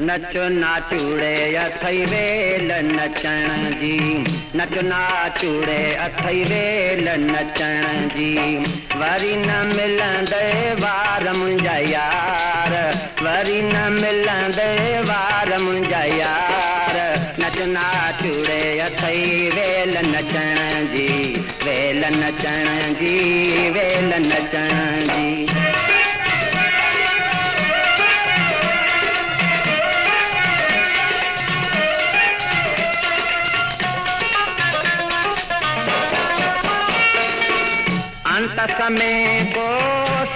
नचो नाचूड़े अथई वेल नचण जी। नचो नाचूड़े अथई वेल नचण जी। वरी न मिलंदे वार मुंहिंजा यार। वरी न मिलंदे वार मुंहिंजा यार। नचो नाचूड़े अथई वेल नचण जी। वेल नचण जी वेल नचण जी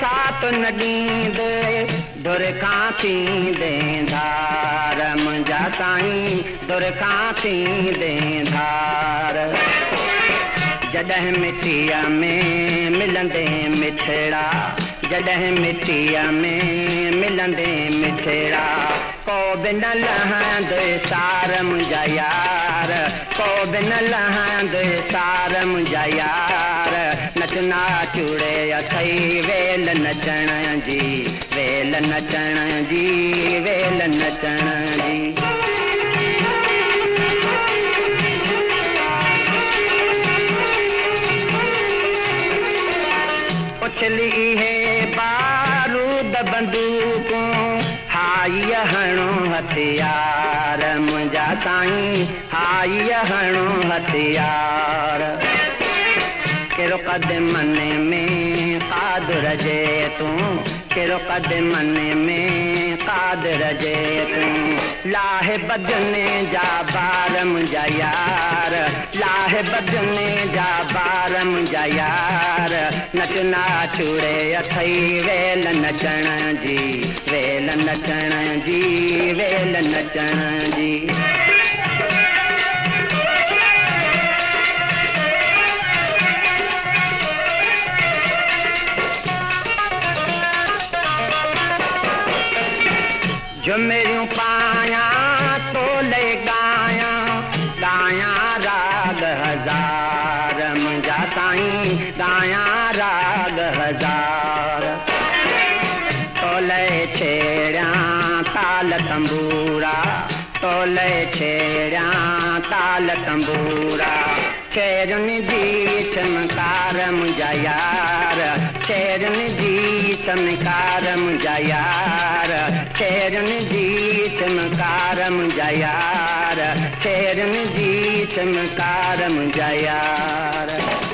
ساٿ نه ڏيندي در ٿيندي ڌار منهنجا سائين کان ٿيندي ڌار. جڏهن مٽيءَ ۾ ملندي مٺڙا جڏهن مٽيءَ ۾ ملندي مٺڙا ڪو به نه لهندي سار منهنجا يار ڪو به نه لهندي سار منهنجا يار नचना चूड़े अथई वेल नचण जी वेल नचण जी वेल नचण जी उछली है बारूद बंदूकूं हाई हणो हथियार मुंहिंजा साईं हाई हणो हथियार कद मन में कादर जे तूं कहिड़ो कद मन में कादर जे तूं। लाहे बदने जा बार मुंहिंजा यार लाहे बदने जा बार मुंहिंजा यार। नचना चूड़े अथई वेल नचण जी वेल नचण जी वेल नचण जी झुमरियूं पायां तोले गायां गायां राग हज़ार मुंहिंजा साईं गायां राग हज़ार। तोले छेड़ियां ताल तंबूरा तोले छेड़ियां ताल तंबूरा शेरनि जी चमकार मुंहिंजा यार। शेरन जी चमकार मुंहिंजा यार। शेरन जी चमकार मुंहिंजा यार। शेरन जी चमकार मुंहिंजा यार।